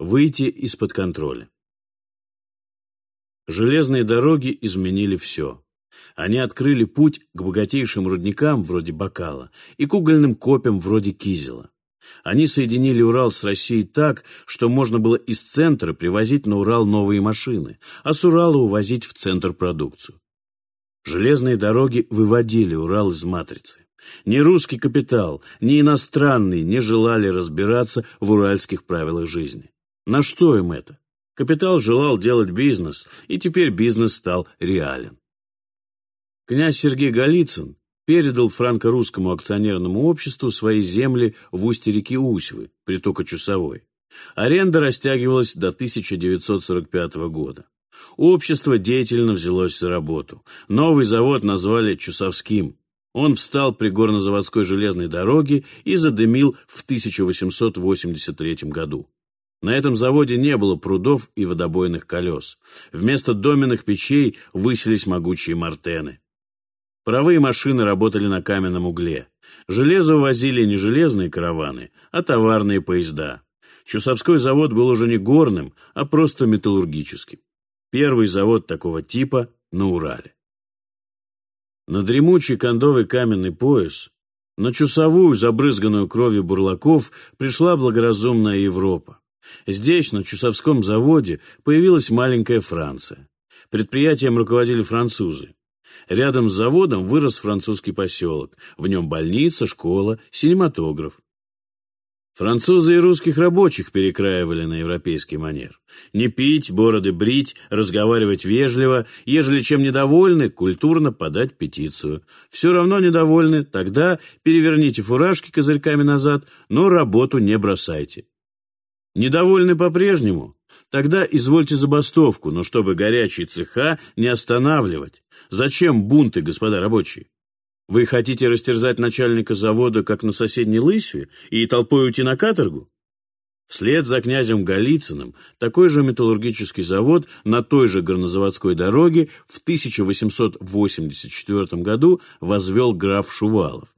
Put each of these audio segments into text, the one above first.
Выйти из-под контроля. Железные дороги изменили все. Они открыли путь к богатейшим рудникам вроде Бакала и к угольным копям вроде Кизела. Они соединили Урал с Россией так, что можно было из центра привозить на Урал новые машины, а с Урала увозить в центр продукцию. Железные дороги выводили Урал из матрицы. Ни русский капитал, ни иностранный не желали разбираться в уральских правилах жизни. На что им это? Капитал желал делать бизнес, и теперь бизнес стал реален. Князь Сергей Голицын передал франко-русскому акционерному обществу свои земли в устье реки Усьвы, притока Чусовой. Аренда растягивалась до 1945 года. Общество деятельно взялось за работу. Новый завод назвали Чусовским. Он встал при горнозаводской железной дороге и задымил в 1883 году. На этом заводе не было прудов и водобойных колес. Вместо доменных печей высились могучие мартены. Паровые машины работали на каменном угле. Железо увозили не железные караваны, а товарные поезда. Чусовской завод был уже не горным, а просто металлургическим. Первый завод такого типа на Урале. На дремучий кондовый каменный пояс, на чусовую, забрызганную кровью бурлаков, пришла благоразумная Европа. Здесь, на Чусовском заводе, появилась маленькая Франция. Предприятием руководили французы. Рядом с заводом вырос французский поселок. В нем больница, школа, синематограф. Французы и русских рабочих перекраивали на европейский манер. Не пить, бороды брить, разговаривать вежливо, ежели чем недовольны, культурно подать петицию. Все равно недовольны, тогда переверните фуражки козырьками назад, но работу не бросайте. Недовольны по-прежнему? Тогда извольте забастовку, но чтобы горячие цеха не останавливать. Зачем бунты, господа рабочие? Вы хотите растерзать начальника завода, как на соседней Лысьве, и толпой уйти на каторгу? Вслед за князем Голицыным такой же металлургический завод на той же горнозаводской дороге в 1884 году возвел граф Шувалов.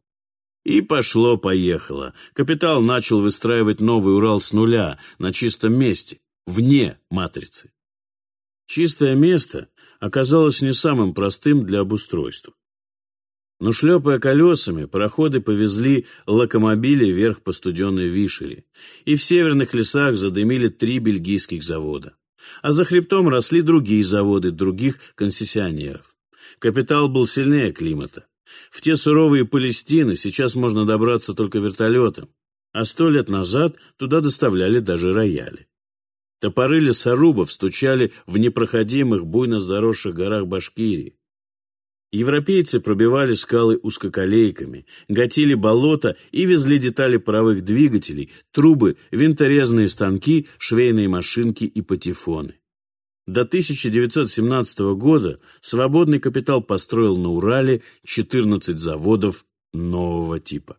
И пошло-поехало. Капитал начал выстраивать новый Урал с нуля, на чистом месте, вне матрицы. Чистое место оказалось не самым простым для обустройства. Но шлепая колесами, пароходы повезли локомобили вверх по студенной Вишере, и в северных лесах задымили три бельгийских завода. А за хребтом росли другие заводы других концессионеров. Капитал был сильнее климата. В те суровые Палестины сейчас можно добраться только вертолетом, а сто лет назад туда доставляли даже рояли. Топоры лесорубов стучали в непроходимых, буйно заросших горах Башкирии. Европейцы пробивали скалы узкоколейками, гатили болота и везли детали паровых двигателей, трубы, винторезные станки, швейные машинки и патефоны. До 1917 года свободный капитал построил на Урале 14 заводов нового типа.